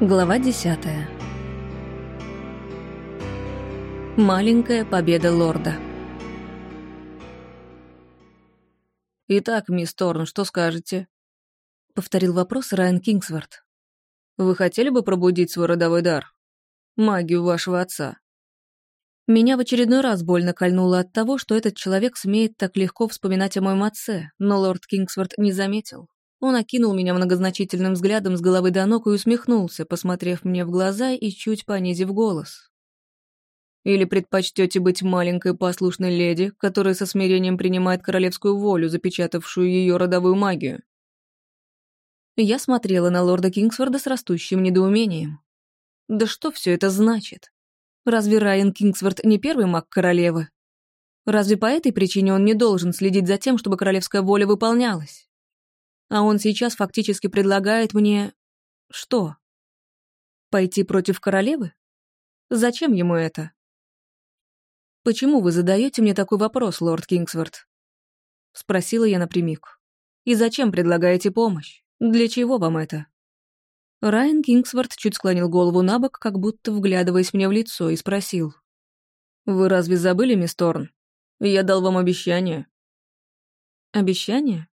Глава десятая. Маленькая победа лорда. «Итак, мисс Торн, что скажете?» — повторил вопрос Райан Кингсворт. «Вы хотели бы пробудить свой родовой дар? Магию вашего отца?» Меня в очередной раз больно кольнуло от того, что этот человек смеет так легко вспоминать о моем отце, но лорд Кингсворт не заметил. Он окинул меня многозначительным взглядом с головы до ног и усмехнулся, посмотрев мне в глаза и чуть понизив голос. «Или предпочтете быть маленькой послушной леди, которая со смирением принимает королевскую волю, запечатавшую ее родовую магию?» Я смотрела на лорда Кингсфорда с растущим недоумением. «Да что все это значит? Разве Райан Кингсворт не первый маг королевы? Разве по этой причине он не должен следить за тем, чтобы королевская воля выполнялась?» А он сейчас фактически предлагает мне... Что? Пойти против королевы? Зачем ему это? «Почему вы задаете мне такой вопрос, лорд Кингсворт?» Спросила я напрямик. «И зачем предлагаете помощь? Для чего вам это?» Райан Кингсворт чуть склонил голову на бок, как будто вглядываясь мне в лицо, и спросил. «Вы разве забыли, мисс Торн? Я дал вам обещание». «Обещание?»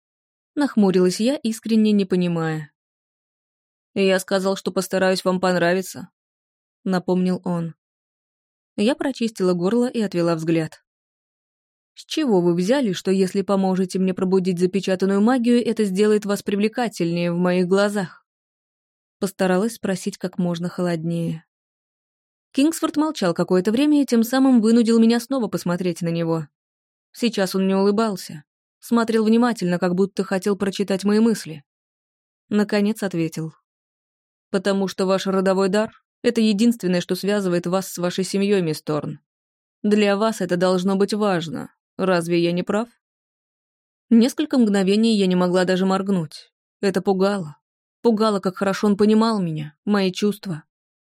Нахмурилась я, искренне не понимая. «Я сказал, что постараюсь вам понравиться», — напомнил он. Я прочистила горло и отвела взгляд. «С чего вы взяли, что если поможете мне пробудить запечатанную магию, это сделает вас привлекательнее в моих глазах?» Постаралась спросить как можно холоднее. Кингсфорд молчал какое-то время и тем самым вынудил меня снова посмотреть на него. Сейчас он не улыбался. Смотрел внимательно, как будто хотел прочитать мои мысли. Наконец ответил. «Потому что ваш родовой дар — это единственное, что связывает вас с вашей семьей, мисс Торн. Для вас это должно быть важно. Разве я не прав?» Несколько мгновений я не могла даже моргнуть. Это пугало. Пугало, как хорошо он понимал меня, мои чувства.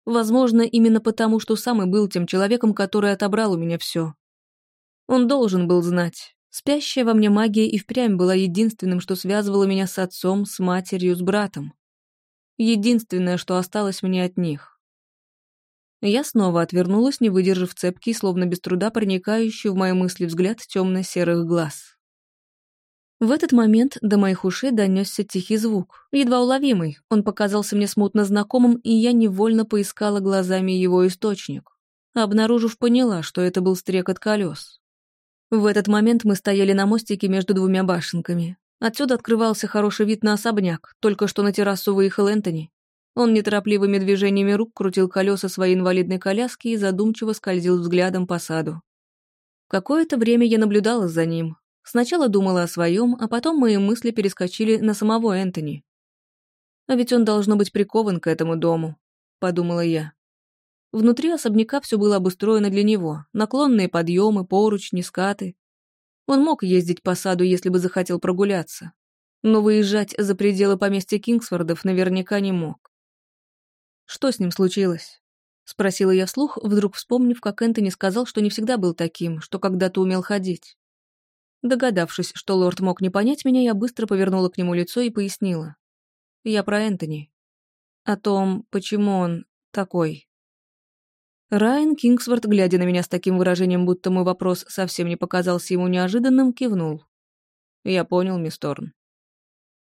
Возможно, именно потому, что сам и был тем человеком, который отобрал у меня все. Он должен был знать, Спящая во мне магия и впрямь была единственным, что связывало меня с отцом, с матерью, с братом. Единственное, что осталось мне от них. Я снова отвернулась, не выдержав цепкий, словно без труда проникающий в мои мысли взгляд темно-серых глаз. В этот момент до моих ушей донесся тихий звук, едва уловимый. Он показался мне смутно знакомым, и я невольно поискала глазами его источник. Обнаружив, поняла, что это был стрекот колес. В этот момент мы стояли на мостике между двумя башенками. Отсюда открывался хороший вид на особняк, только что на террасу выехал Энтони. Он неторопливыми движениями рук крутил колеса своей инвалидной коляски и задумчиво скользил взглядом по саду. Какое-то время я наблюдала за ним. Сначала думала о своем, а потом мои мысли перескочили на самого Энтони. «А ведь он должно быть прикован к этому дому», — подумала я. Внутри особняка все было обустроено для него. Наклонные подъемы, поручни, скаты. Он мог ездить по саду, если бы захотел прогуляться. Но выезжать за пределы поместья Кингсфордов наверняка не мог. «Что с ним случилось?» — спросила я вслух, вдруг вспомнив, как Энтони сказал, что не всегда был таким, что когда-то умел ходить. Догадавшись, что лорд мог не понять меня, я быстро повернула к нему лицо и пояснила. «Я про Энтони. О том, почему он такой». Райан Кингсворт, глядя на меня с таким выражением, будто мой вопрос совсем не показался ему неожиданным, кивнул. «Я понял, мисс Торн».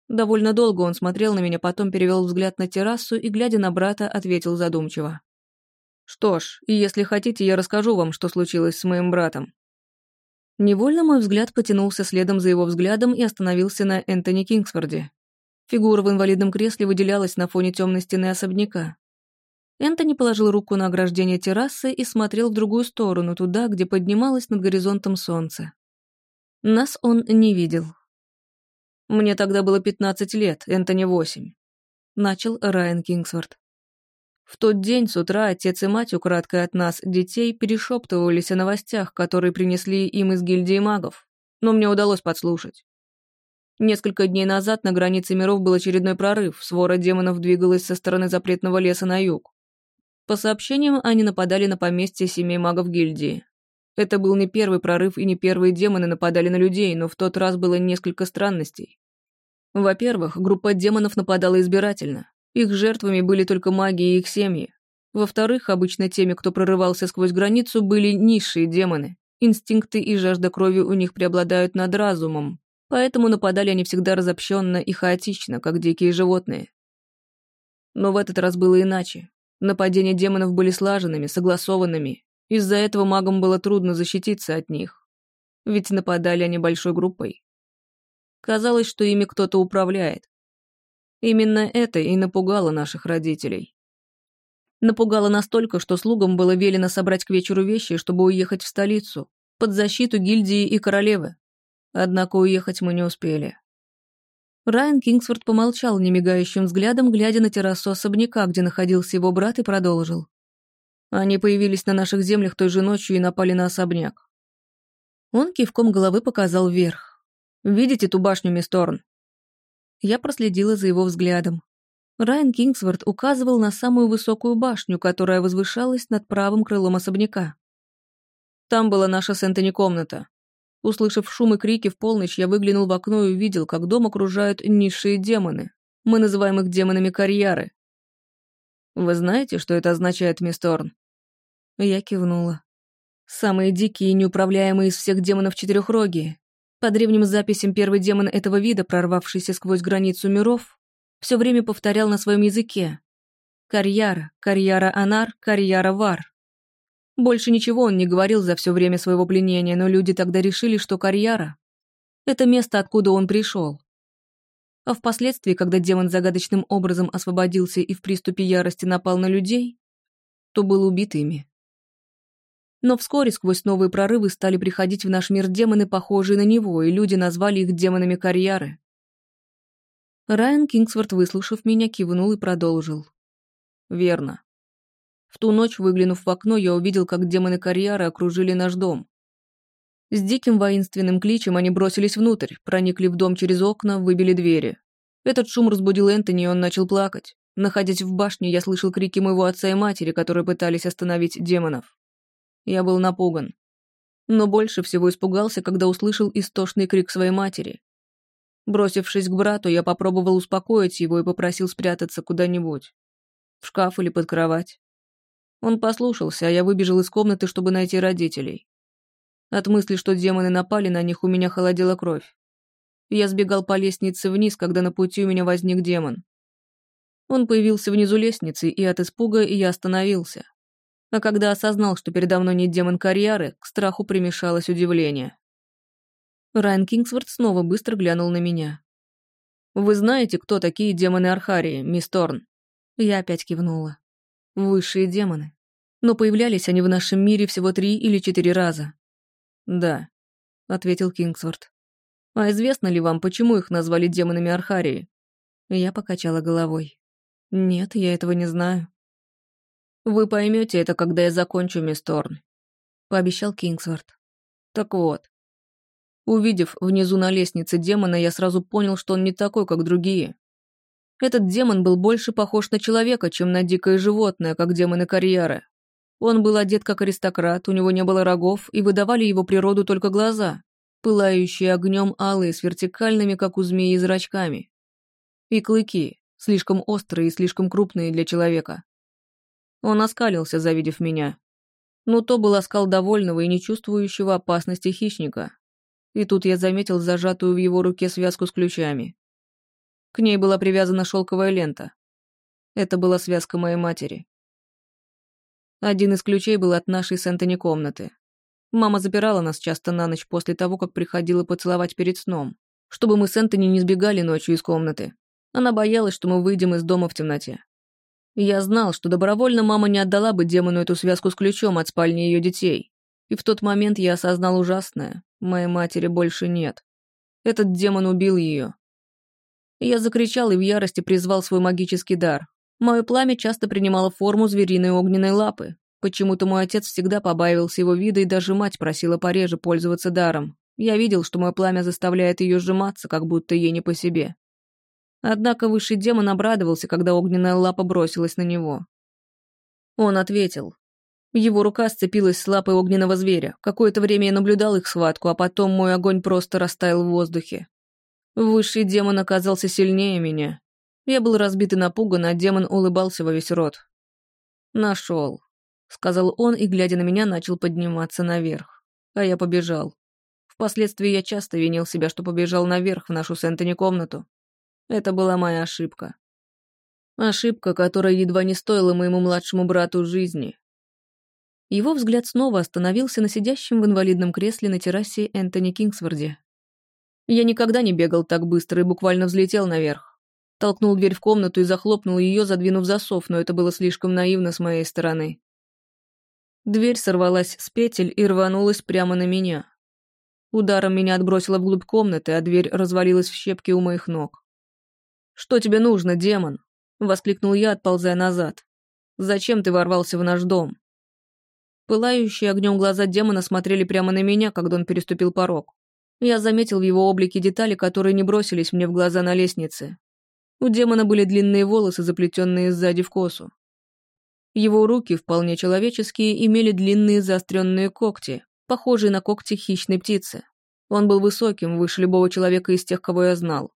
Довольно долго он смотрел на меня, потом перевел взгляд на террасу и, глядя на брата, ответил задумчиво. «Что ж, если хотите, я расскажу вам, что случилось с моим братом». Невольно мой взгляд потянулся следом за его взглядом и остановился на Энтони Кингсфорде. Фигура в инвалидном кресле выделялась на фоне темной стены особняка. Энтони положил руку на ограждение террасы и смотрел в другую сторону, туда, где поднималось над горизонтом солнце. Нас он не видел. «Мне тогда было 15 лет, Энтони 8», — начал Райан Кингсворт. В тот день с утра отец и мать, украдкой от нас, детей, перешептывались о новостях, которые принесли им из гильдии магов, но мне удалось подслушать. Несколько дней назад на границе миров был очередной прорыв, свора демонов двигалась со стороны запретного леса на юг. По сообщениям, они нападали на поместье семей магов гильдии. Это был не первый прорыв и не первые демоны нападали на людей, но в тот раз было несколько странностей. Во-первых, группа демонов нападала избирательно. Их жертвами были только маги и их семьи. Во-вторых, обычно теми, кто прорывался сквозь границу, были низшие демоны. Инстинкты и жажда крови у них преобладают над разумом, поэтому нападали они всегда разобщенно и хаотично, как дикие животные. Но в этот раз было иначе. Нападения демонов были слаженными, согласованными. Из-за этого магам было трудно защититься от них. Ведь нападали они большой группой. Казалось, что ими кто-то управляет. Именно это и напугало наших родителей. Напугало настолько, что слугам было велено собрать к вечеру вещи, чтобы уехать в столицу, под защиту гильдии и королевы. Однако уехать мы не успели. Райан Кингсворт помолчал немигающим взглядом, глядя на террасу особняка, где находился его брат, и продолжил. Они появились на наших землях той же ночью и напали на особняк. Он кивком головы показал вверх. «Видите ту башню, мисс Торн?» Я проследила за его взглядом. Райан Кингсворт указывал на самую высокую башню, которая возвышалась над правым крылом особняка. Там была наша с Энтони комната. Услышав шум и крики в полночь, я выглянул в окно и увидел, как дом окружают низшие демоны. Мы называем их демонами карьеры. Вы знаете, что это означает, мисс Торн? Я кивнула. Самые дикие и неуправляемые из всех демонов четырехрогие. По древним записям первый демон этого вида, прорвавшийся сквозь границу миров, все время повторял на своем языке. Карьяра, карьяра анар, карьяра вар. Больше ничего он не говорил за все время своего пленения, но люди тогда решили, что Карьяра — это место, откуда он пришел. А впоследствии, когда демон загадочным образом освободился и в приступе ярости напал на людей, то был убит ими. Но вскоре сквозь новые прорывы стали приходить в наш мир демоны, похожие на него, и люди назвали их демонами Карьяры. Райан Кингсворт, выслушав меня, кивнул и продолжил. «Верно. В ту ночь, выглянув в окно, я увидел, как демоны карьеры окружили наш дом. С диким воинственным кличем они бросились внутрь, проникли в дом через окна, выбили двери. Этот шум разбудил Энтони, и он начал плакать. Находясь в башне, я слышал крики моего отца и матери, которые пытались остановить демонов. Я был напуган. Но больше всего испугался, когда услышал истошный крик своей матери. Бросившись к брату, я попробовал успокоить его и попросил спрятаться куда-нибудь. В шкаф или под кровать. Он послушался, а я выбежал из комнаты, чтобы найти родителей. От мысли, что демоны напали на них, у меня холодела кровь. Я сбегал по лестнице вниз, когда на пути у меня возник демон. Он появился внизу лестницы, и от испуга я остановился. А когда осознал, что передо мной не демон карьеры, к страху примешалось удивление. Райан Кингсворт снова быстро глянул на меня. «Вы знаете, кто такие демоны Архарии, мисс Торн?» Я опять кивнула. «Высшие демоны но появлялись они в нашем мире всего три или четыре раза. «Да», — ответил Кингсворт. «А известно ли вам, почему их назвали демонами Архарии?» Я покачала головой. «Нет, я этого не знаю». «Вы поймете это, когда я закончу, мисс Торн», — пообещал Кингсворт. «Так вот. Увидев внизу на лестнице демона, я сразу понял, что он не такой, как другие. Этот демон был больше похож на человека, чем на дикое животное, как демоны карьеры. Он был одет как аристократ, у него не было рогов, и выдавали его природу только глаза, пылающие огнем алые с вертикальными, как у змеи, зрачками. И клыки, слишком острые и слишком крупные для человека. Он оскалился, завидев меня. Но то был оскал довольного и не чувствующего опасности хищника. И тут я заметил зажатую в его руке связку с ключами. К ней была привязана шелковая лента. Это была связка моей матери. Один из ключей был от нашей с Энтони комнаты. Мама запирала нас часто на ночь после того, как приходила поцеловать перед сном, чтобы мы с Энтони не сбегали ночью из комнаты. Она боялась, что мы выйдем из дома в темноте. Я знал, что добровольно мама не отдала бы демону эту связку с ключом от спальни ее детей. И в тот момент я осознал ужасное. Моей матери больше нет. Этот демон убил ее. Я закричал и в ярости призвал свой магический дар, Мое пламя часто принимало форму звериной огненной лапы. Почему-то мой отец всегда побаивался его вида, и даже мать просила пореже пользоваться даром. Я видел, что мое пламя заставляет ее сжиматься, как будто ей не по себе. Однако высший демон обрадовался, когда огненная лапа бросилась на него. Он ответил. Его рука сцепилась с лапой огненного зверя. Какое-то время я наблюдал их схватку, а потом мой огонь просто растаял в воздухе. Высший демон оказался сильнее меня, Я был разбит и напуган, а демон улыбался во весь рот. «Нашел», — сказал он и, глядя на меня, начал подниматься наверх. А я побежал. Впоследствии я часто винил себя, что побежал наверх в нашу с Энтони комнату. Это была моя ошибка. Ошибка, которая едва не стоила моему младшему брату жизни. Его взгляд снова остановился на сидящем в инвалидном кресле на террасе Энтони Кингсворде. Я никогда не бегал так быстро и буквально взлетел наверх. Толкнул дверь в комнату и захлопнул ее, задвинув засов, но это было слишком наивно с моей стороны. Дверь сорвалась с петель и рванулась прямо на меня. Ударом меня отбросило вглубь комнаты, а дверь развалилась в щепки у моих ног. «Что тебе нужно, демон?» — воскликнул я, отползая назад. «Зачем ты ворвался в наш дом?» Пылающие огнем глаза демона смотрели прямо на меня, когда он переступил порог. Я заметил в его облике детали, которые не бросились мне в глаза на лестнице. У демона были длинные волосы, заплетенные сзади в косу. Его руки, вполне человеческие, имели длинные заостренные когти, похожие на когти хищной птицы. Он был высоким, выше любого человека из тех, кого я знал.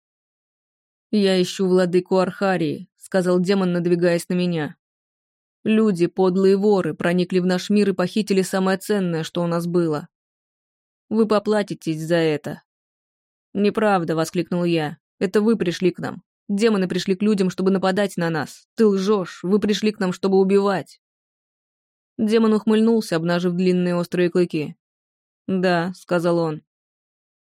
«Я ищу владыку Архарии», — сказал демон, надвигаясь на меня. «Люди, подлые воры, проникли в наш мир и похитили самое ценное, что у нас было. Вы поплатитесь за это». «Неправда», — воскликнул я. «Это вы пришли к нам. Демоны пришли к людям, чтобы нападать на нас. Ты лжешь, вы пришли к нам, чтобы убивать». Демон ухмыльнулся, обнажив длинные острые клыки. «Да», — сказал он.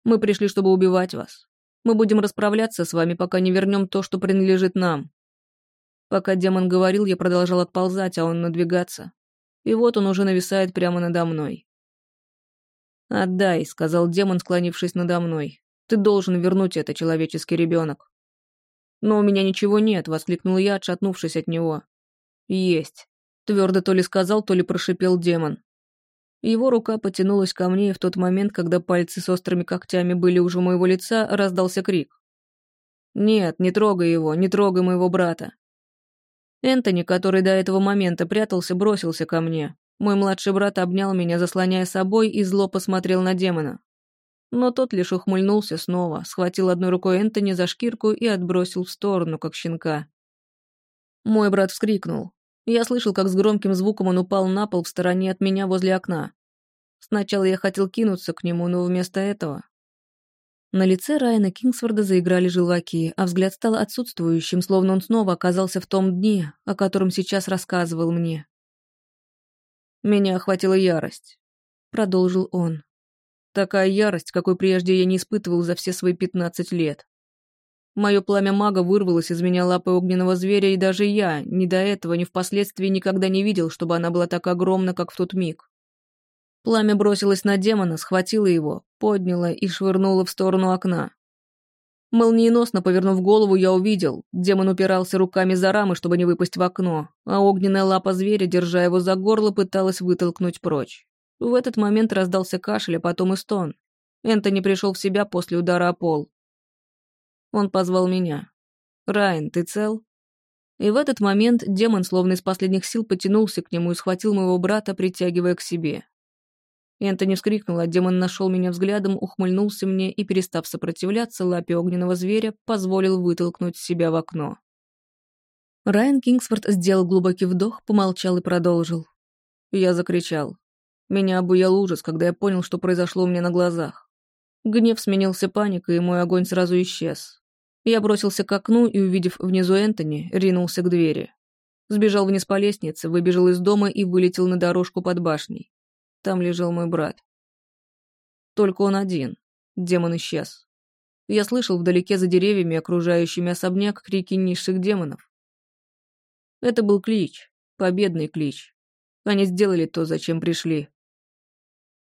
«Мы пришли, чтобы убивать вас. Мы будем расправляться с вами, пока не вернем то, что принадлежит нам». Пока демон говорил, я продолжал отползать, а он надвигаться. И вот он уже нависает прямо надо мной. «Отдай», — сказал демон, склонившись надо мной. «Ты должен вернуть это, человеческий ребенок». «Но у меня ничего нет», — воскликнул я, отшатнувшись от него. «Есть», — твердо то ли сказал, то ли прошипел демон. Его рука потянулась ко мне, и в тот момент, когда пальцы с острыми когтями были уже у моего лица, раздался крик. «Нет, не трогай его, не трогай моего брата». Энтони, который до этого момента прятался, бросился ко мне. Мой младший брат обнял меня, заслоняя собой, и зло посмотрел на демона. Но тот лишь ухмыльнулся снова, схватил одной рукой Энтони за шкирку и отбросил в сторону, как щенка. Мой брат вскрикнул. Я слышал, как с громким звуком он упал на пол в стороне от меня возле окна. Сначала я хотел кинуться к нему, но вместо этого... На лице Райана Кингсворда заиграли желваки, а взгляд стал отсутствующим, словно он снова оказался в том дне, о котором сейчас рассказывал мне. «Меня охватила ярость», — продолжил он. «Такая ярость, какой прежде я не испытывал за все свои пятнадцать лет. Мое пламя мага вырвалось из меня лапы огненного зверя, и даже я, ни до этого, ни впоследствии никогда не видел, чтобы она была так огромна, как в тот миг. Пламя бросилось на демона, схватило его, подняло и швырнуло в сторону окна. Молниеносно повернув голову, я увидел, демон упирался руками за рамы, чтобы не выпасть в окно, а огненная лапа зверя, держа его за горло, пыталась вытолкнуть прочь. В этот момент раздался кашель, а потом и стон. Энтони пришел в себя после удара о пол. Он позвал меня. «Райан, ты цел?» И в этот момент демон, словно из последних сил, потянулся к нему и схватил моего брата, притягивая к себе. Энтони вскрикнул, а демон нашел меня взглядом, ухмыльнулся мне и, перестав сопротивляться лапе огненного зверя, позволил вытолкнуть себя в окно. Райан Кингсфорд сделал глубокий вдох, помолчал и продолжил. Я закричал. Меня обуял ужас, когда я понял, что произошло у меня на глазах. Гнев сменился паникой, и мой огонь сразу исчез. Я бросился к окну и, увидев внизу Энтони, ринулся к двери. Сбежал вниз по лестнице, выбежал из дома и вылетел на дорожку под башней. Там лежал мой брат. Только он один. Демон исчез. Я слышал вдалеке за деревьями, окружающими особняк, крики низших демонов. Это был клич, победный клич. Они сделали то, зачем пришли.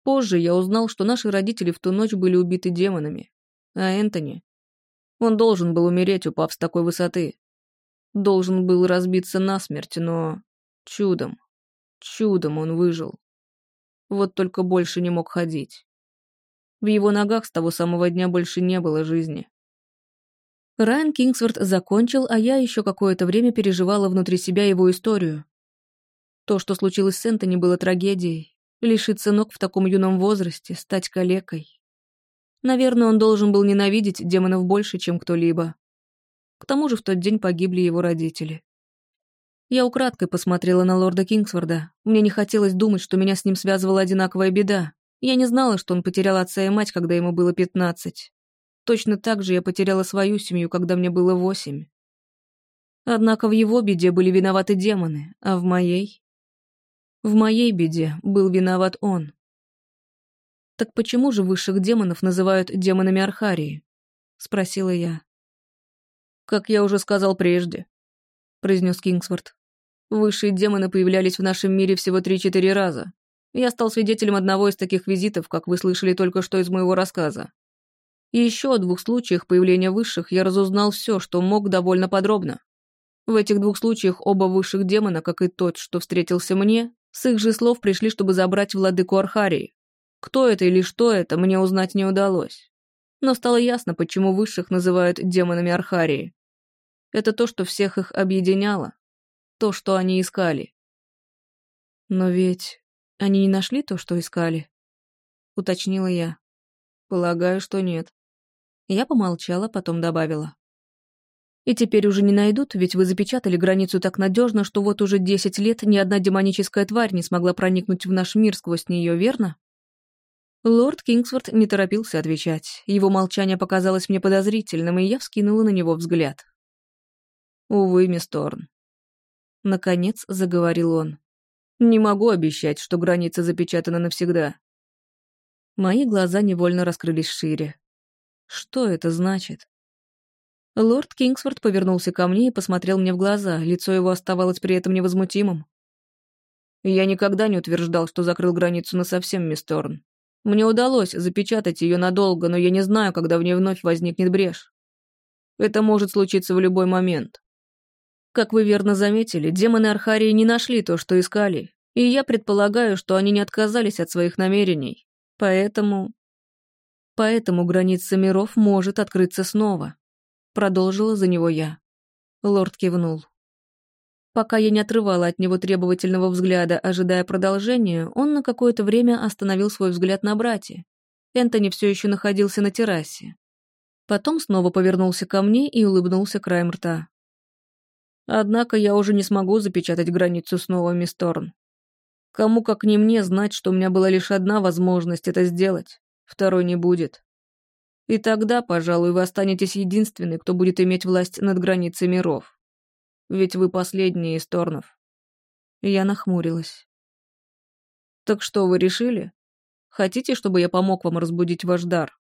Позже я узнал, что наши родители в ту ночь были убиты демонами, а Энтони он должен был умереть, упав с такой высоты. Должен был разбиться насмерть, но... Чудом, чудом он выжил. Вот только больше не мог ходить. В его ногах с того самого дня больше не было жизни. Райан Кингсворт закончил, а я еще какое-то время переживала внутри себя его историю. То, что случилось с Энтони, было трагедией. Лишиться ног в таком юном возрасте, стать калекой. Наверное, он должен был ненавидеть демонов больше, чем кто-либо. К тому же в тот день погибли его родители. Я украдкой посмотрела на лорда Кингсворда. Мне не хотелось думать, что меня с ним связывала одинаковая беда. Я не знала, что он потерял отца и мать, когда ему было пятнадцать. Точно так же я потеряла свою семью, когда мне было восемь. Однако в его беде были виноваты демоны, а в моей... В моей беде был виноват он. «Так почему же высших демонов называют демонами Архарии?» — спросила я. «Как я уже сказал прежде», — произнес Кингсворт. «Высшие демоны появлялись в нашем мире всего три-четыре раза. Я стал свидетелем одного из таких визитов, как вы слышали только что из моего рассказа. И еще о двух случаях появления высших я разузнал все, что мог довольно подробно. В этих двух случаях оба высших демона, как и тот, что встретился мне, с их же слов пришли, чтобы забрать владыку Архарии. Кто это или что это, мне узнать не удалось. Но стало ясно, почему высших называют демонами Архарии. Это то, что всех их объединяло. То, что они искали. Но ведь они не нашли то, что искали? Уточнила я. Полагаю, что нет. Я помолчала, потом добавила. И теперь уже не найдут, ведь вы запечатали границу так надежно, что вот уже десять лет ни одна демоническая тварь не смогла проникнуть в наш мир сквозь нее, верно? Лорд Кингсворт не торопился отвечать. Его молчание показалось мне подозрительным, и я вскинула на него взгляд. «Увы, мисс Торн». Наконец заговорил он. «Не могу обещать, что граница запечатана навсегда». Мои глаза невольно раскрылись шире. Что это значит? Лорд Кингсворт повернулся ко мне и посмотрел мне в глаза, лицо его оставалось при этом невозмутимым. «Я никогда не утверждал, что закрыл границу насовсем, мисс Торн. Мне удалось запечатать ее надолго, но я не знаю, когда в ней вновь возникнет брешь. Это может случиться в любой момент. Как вы верно заметили, демоны Архарии не нашли то, что искали, и я предполагаю, что они не отказались от своих намерений. Поэтому... Поэтому граница миров может открыться снова. Продолжила за него я. Лорд кивнул. Пока я не отрывала от него требовательного взгляда, ожидая продолжения, он на какое-то время остановил свой взгляд на брате. Энтони все еще находился на террасе. Потом снова повернулся ко мне и улыбнулся краем рта. «Однако я уже не смогу запечатать границу снова, мисс Торн. Кому как не мне знать, что у меня была лишь одна возможность это сделать, второй не будет. И тогда, пожалуй, вы останетесь единственной, кто будет иметь власть над границей миров. Ведь вы последний из Торнов. Я нахмурилась. Так что, вы решили? Хотите, чтобы я помог вам разбудить ваш дар?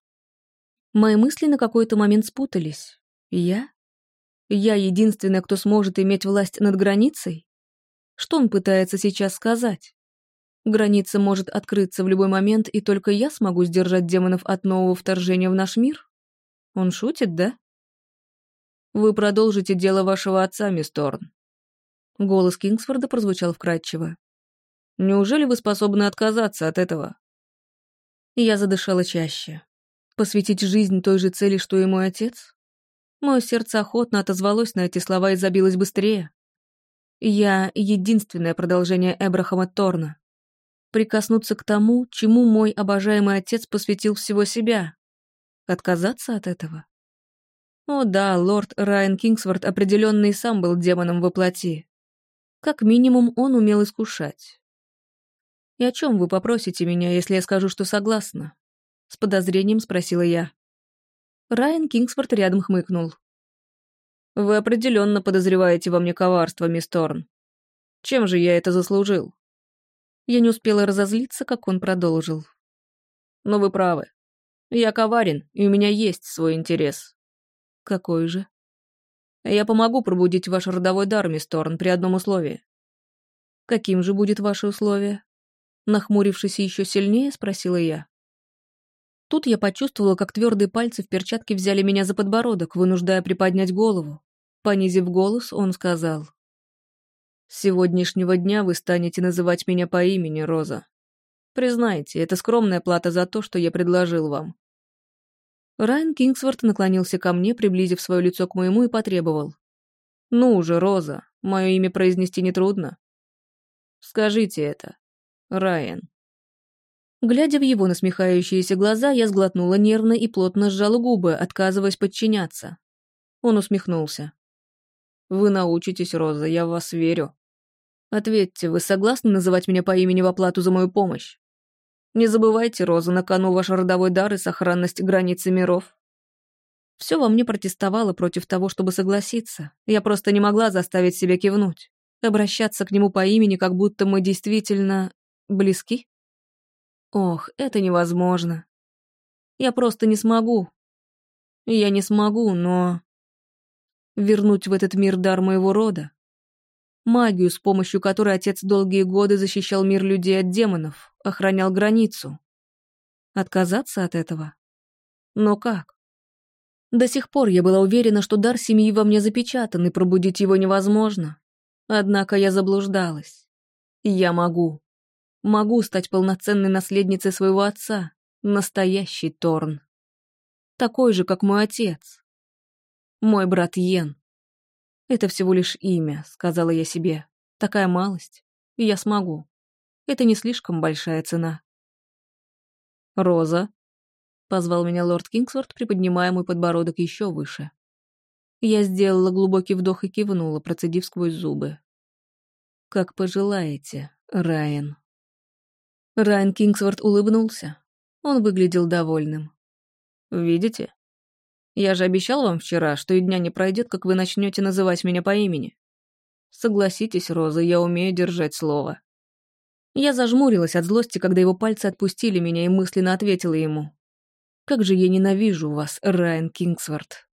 Мои мысли на какой-то момент спутались. Я? Я единственная, кто сможет иметь власть над границей? Что он пытается сейчас сказать? Граница может открыться в любой момент, и только я смогу сдержать демонов от нового вторжения в наш мир? Он шутит, да? «Вы продолжите дело вашего отца, мисс Торн». Голос Кингсфорда прозвучал вкрадчиво. «Неужели вы способны отказаться от этого?» Я задышала чаще. Посвятить жизнь той же цели, что и мой отец? Мое сердце охотно отозвалось на эти слова и забилось быстрее. Я — единственное продолжение Эбрахама Торна. Прикоснуться к тому, чему мой обожаемый отец посвятил всего себя. Отказаться от этого? О да, лорд Райан Кингсворт определенно и сам был демоном во плоти. Как минимум, он умел искушать. «И о чем вы попросите меня, если я скажу, что согласна?» С подозрением спросила я. Райан Кингсворт рядом хмыкнул. «Вы определенно подозреваете во мне коварство, мисс Торн. Чем же я это заслужил?» Я не успела разозлиться, как он продолжил. «Но вы правы. Я коварен, и у меня есть свой интерес. Какой же? Я помогу пробудить ваш родовой дар, мисс Торн, при одном условии. Каким же будет ваше условие? Нахмурившись еще сильнее, спросила я. Тут я почувствовала, как твердые пальцы в перчатке взяли меня за подбородок, вынуждая приподнять голову. Понизив голос, он сказал. «С сегодняшнего дня вы станете называть меня по имени, Роза. Признайте, это скромная плата за то, что я предложил вам. Райан Кингсворт наклонился ко мне, приблизив свое лицо к моему, и потребовал. «Ну уже, Роза, мое имя произнести нетрудно. Скажите это, Райан». Глядя в его насмехающиеся глаза, я сглотнула нервно и плотно сжала губы, отказываясь подчиняться. Он усмехнулся. «Вы научитесь, Роза, я в вас верю. Ответьте, вы согласны называть меня по имени в оплату за мою помощь? Не забывайте, Роза, на кону ваш родовой дар и сохранность границы миров». Все во мне протестовало против того, чтобы согласиться. Я просто не могла заставить себя кивнуть. Обращаться к нему по имени, как будто мы действительно близки? Ох, это невозможно. Я просто не смогу. Я не смогу, но... Вернуть в этот мир дар моего рода. Магию, с помощью которой отец долгие годы защищал мир людей от демонов, охранял границу. Отказаться от этого? Но как? До сих пор я была уверена, что дар семьи во мне запечатан, и пробудить его невозможно. Однако я заблуждалась. Я могу. Могу стать полноценной наследницей своего отца. Настоящий Торн. Такой же, как мой отец. Мой брат Йен. Это всего лишь имя, сказала я себе. Такая малость. И я смогу. Это не слишком большая цена. Роза, Позвал меня лорд Кингсворт, приподнимая мой подбородок еще выше. Я сделала глубокий вдох и кивнула, процедив сквозь зубы. «Как пожелаете, Райан». Райан Кингсворт улыбнулся. Он выглядел довольным. «Видите? Я же обещал вам вчера, что и дня не пройдет, как вы начнете называть меня по имени. Согласитесь, Роза, я умею держать слово». Я зажмурилась от злости, когда его пальцы отпустили меня и мысленно ответила ему. Как же я ненавижу вас, Райан Кингсворт.